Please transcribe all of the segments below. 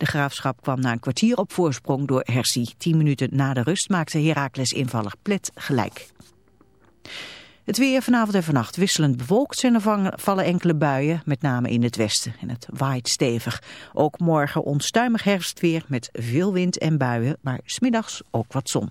De Graafschap kwam na een kwartier op voorsprong door Hersie. Tien minuten na de rust maakte Heracles invaller Plet gelijk. Het weer vanavond en vannacht wisselend bewolkt zijn er vallen enkele buien, met name in het westen. En het waait stevig. Ook morgen onstuimig herfstweer met veel wind en buien, maar smiddags ook wat zon.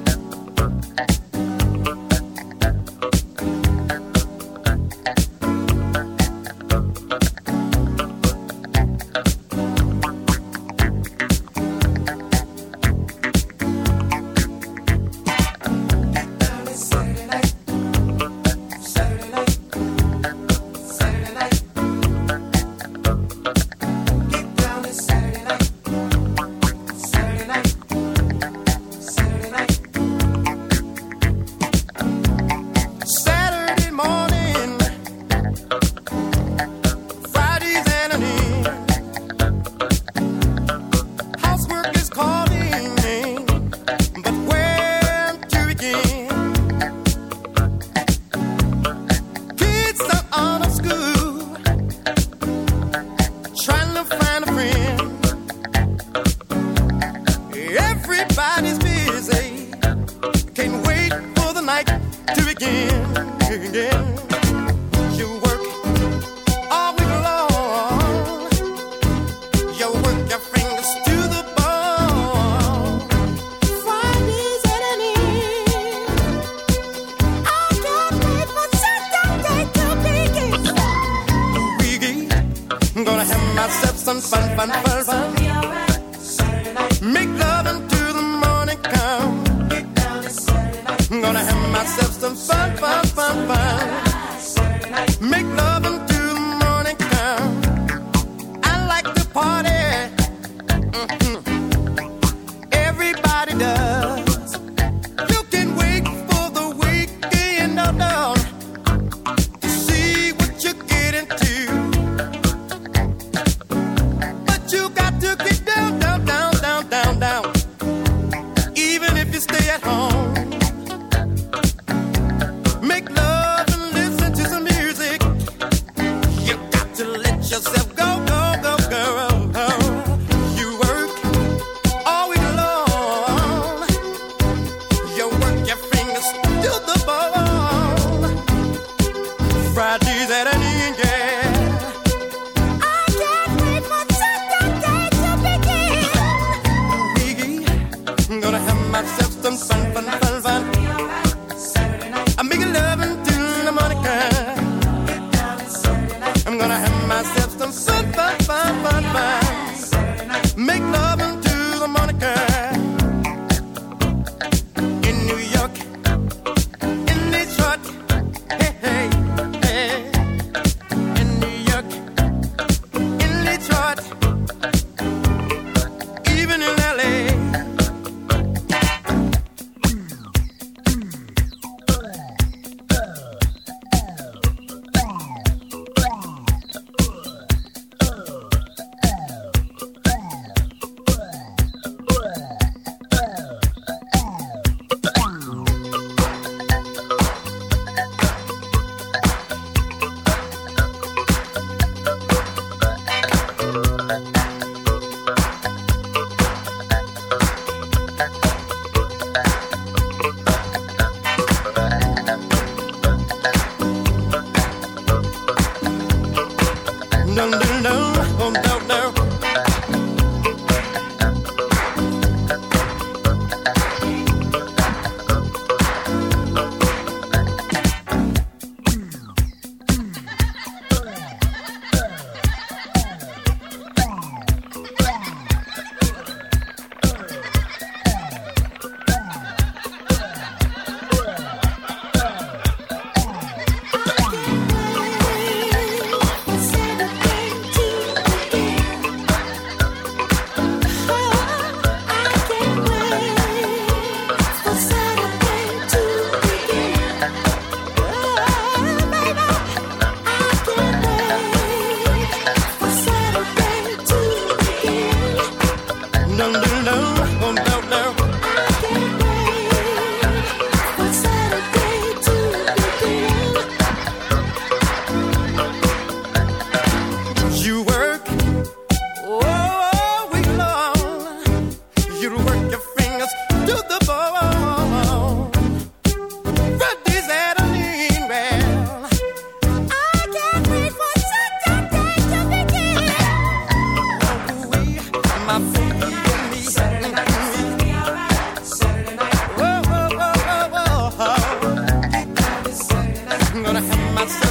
fun, fun, fun. I'm gonna have myself.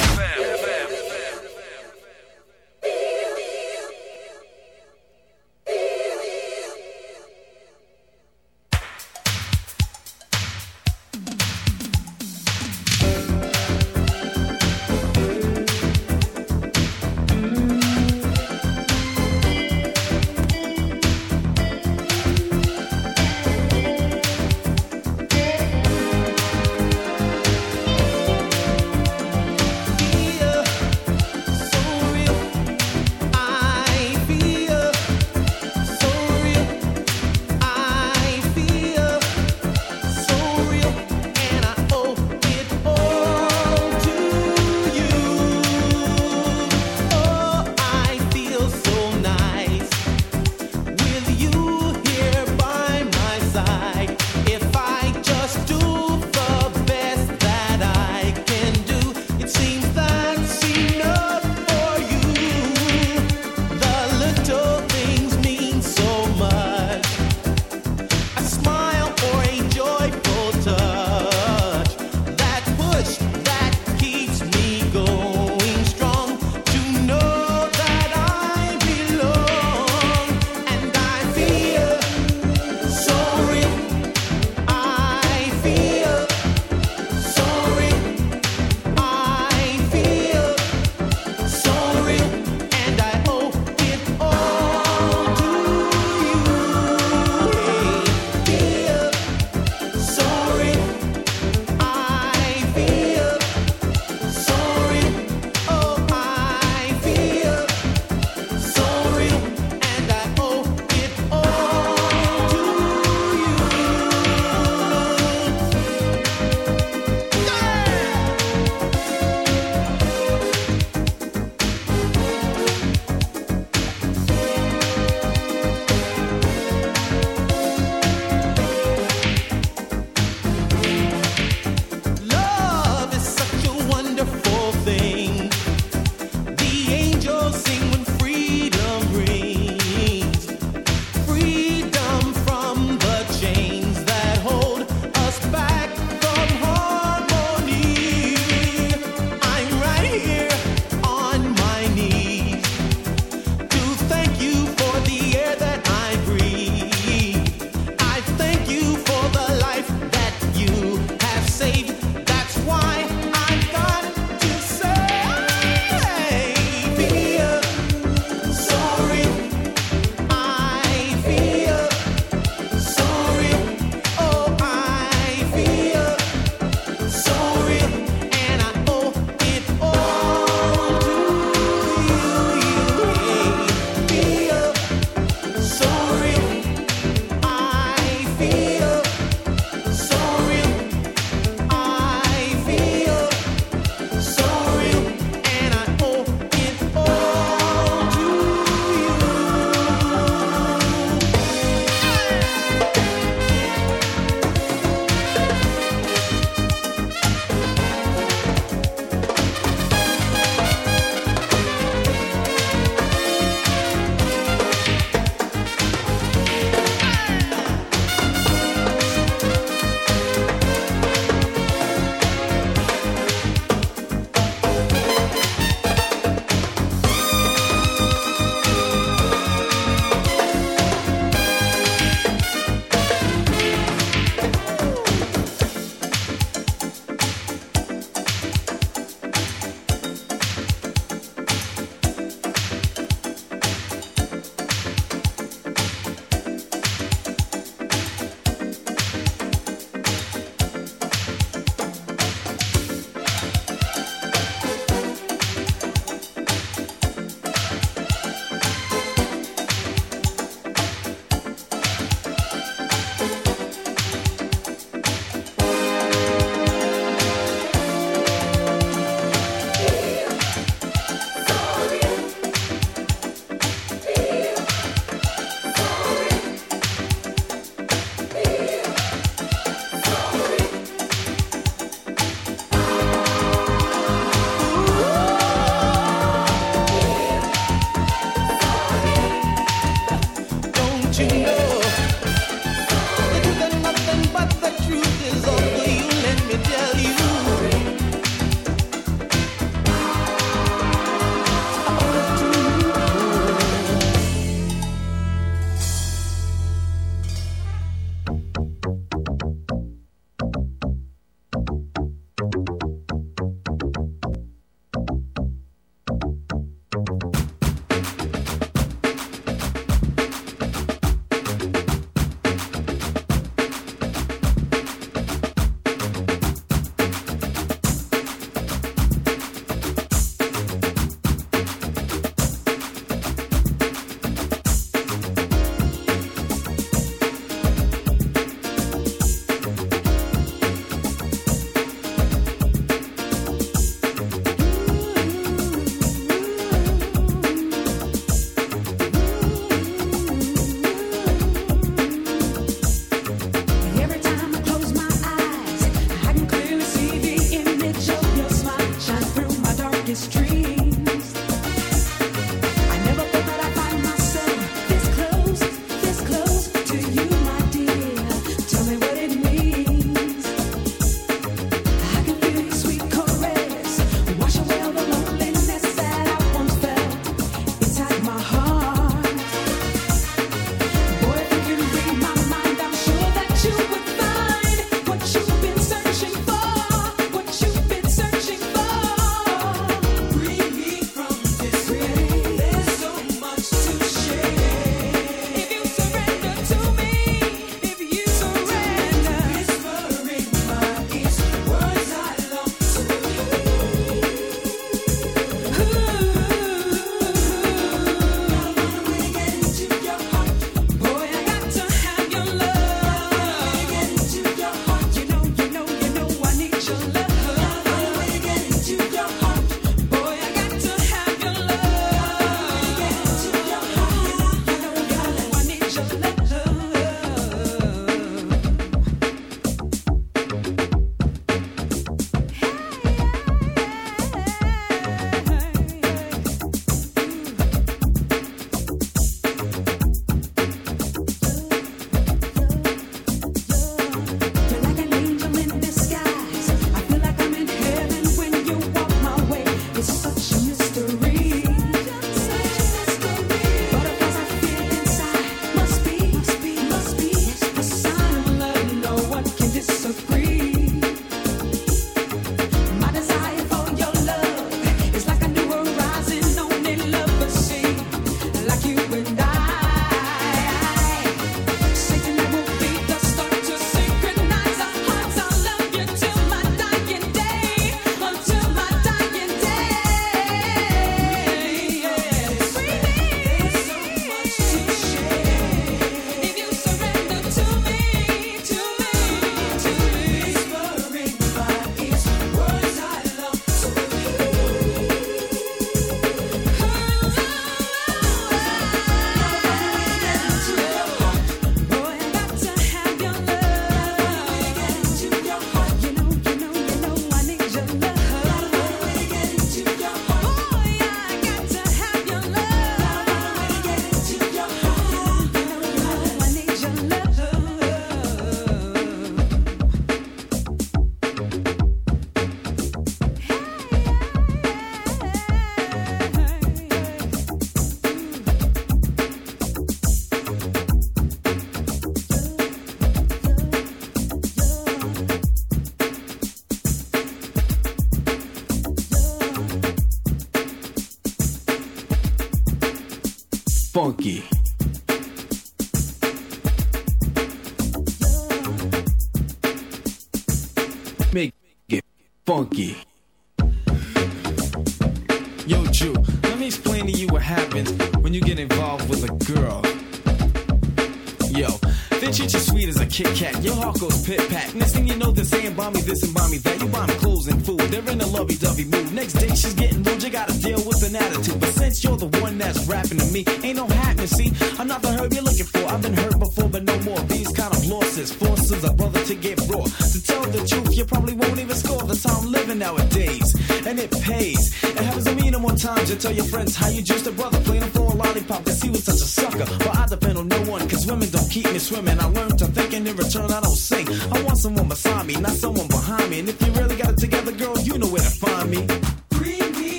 Make it funky. Yo, Jew, let me explain to you what happens when you get involved with a girl. Yo, they treat you sweet as a Kit Kat. Your heart goes pit pat. Next thing you know, they're saying buy me this and buy me that. You buy me clothes and food. They're in a lovey dovey mood. Next day, she's getting rude. You gotta deal with an attitude. But since you're the one that's rapping to me, not the herb you're looking for. I've been hurt before, but no more. These kind of losses forces a brother to get raw. To tell the truth, you probably won't even score. How I'm living nowadays. And it pays. It happens to me no more times. You tell your friends how you just a brother. Playing for a lollipop cause he was such a sucker. But I depend on no one cause women don't keep me swimming. I learned to think and in return I don't sing.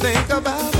Think about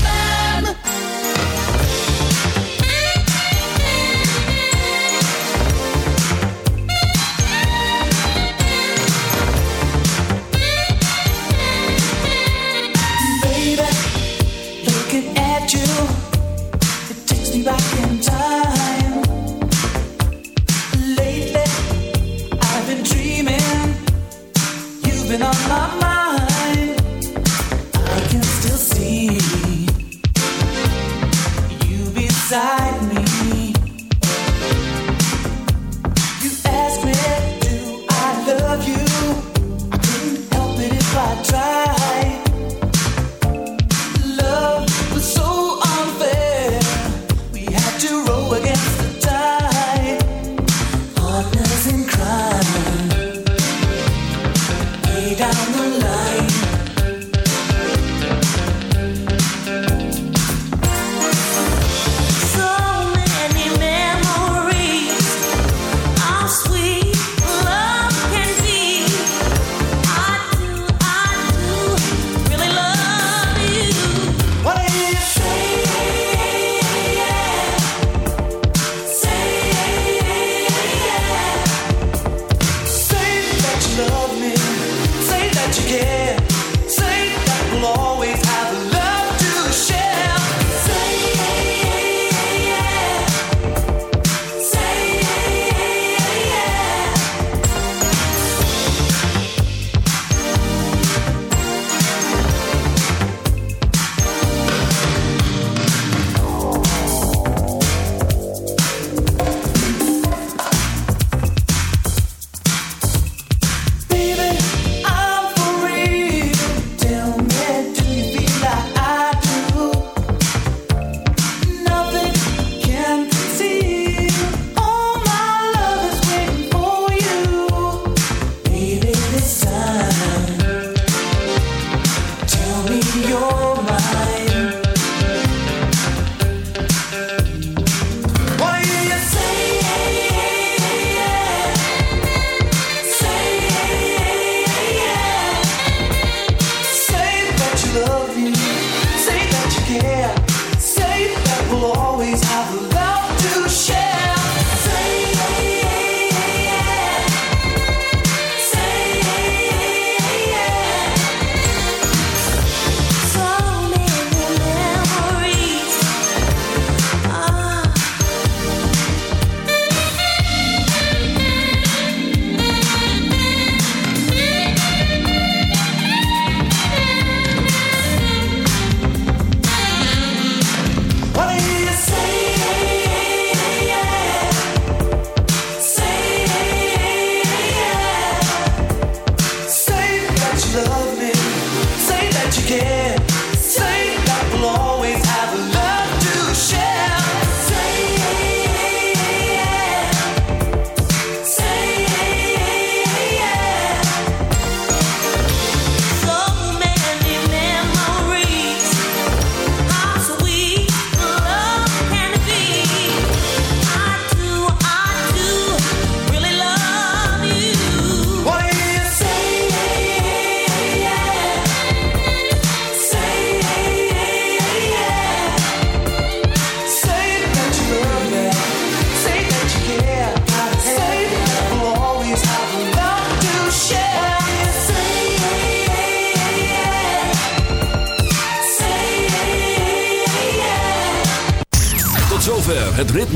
Been on my mind. I can still see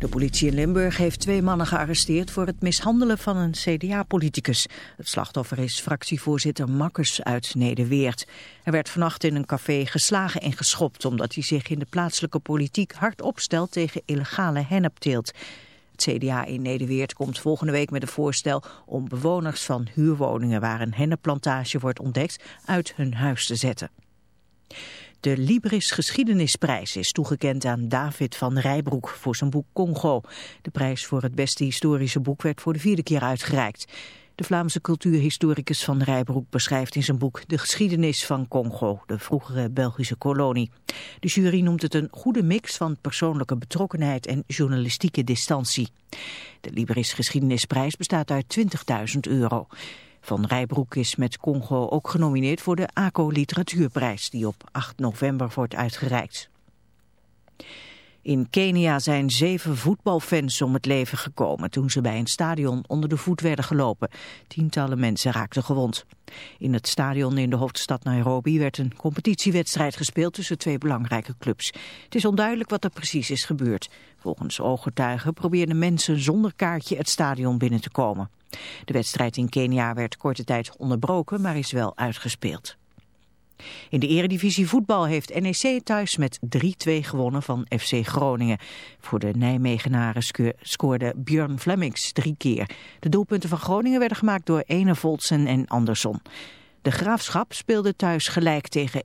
De politie in Limburg heeft twee mannen gearresteerd voor het mishandelen van een CDA-politicus. Het slachtoffer is fractievoorzitter Makkers uit Nederweert. Hij werd vannacht in een café geslagen en geschopt omdat hij zich in de plaatselijke politiek hard opstelt tegen illegale hennepteelt. Het CDA in Nederweert komt volgende week met een voorstel om bewoners van huurwoningen waar een hennepplantage wordt ontdekt uit hun huis te zetten. De Libris Geschiedenisprijs is toegekend aan David van Rijbroek voor zijn boek Congo. De prijs voor het beste historische boek werd voor de vierde keer uitgereikt. De Vlaamse cultuurhistoricus van Rijbroek beschrijft in zijn boek de geschiedenis van Congo, de vroegere Belgische kolonie. De jury noemt het een goede mix van persoonlijke betrokkenheid en journalistieke distantie. De Libris Geschiedenisprijs bestaat uit 20.000 euro. Van Rijbroek is met Congo ook genomineerd voor de ACO Literatuurprijs, die op 8 november wordt uitgereikt. In Kenia zijn zeven voetbalfans om het leven gekomen toen ze bij een stadion onder de voet werden gelopen. Tientallen mensen raakten gewond. In het stadion in de hoofdstad Nairobi werd een competitiewedstrijd gespeeld tussen twee belangrijke clubs. Het is onduidelijk wat er precies is gebeurd. Volgens ooggetuigen probeerden mensen zonder kaartje het stadion binnen te komen. De wedstrijd in Kenia werd korte tijd onderbroken, maar is wel uitgespeeld. In de eredivisie voetbal heeft NEC thuis met 3-2 gewonnen van FC Groningen. Voor de Nijmegenaren scoorde Björn Flemmings drie keer. De doelpunten van Groningen werden gemaakt door Ene Voltsen en Andersson. De Graafschap speelde thuis gelijk tegen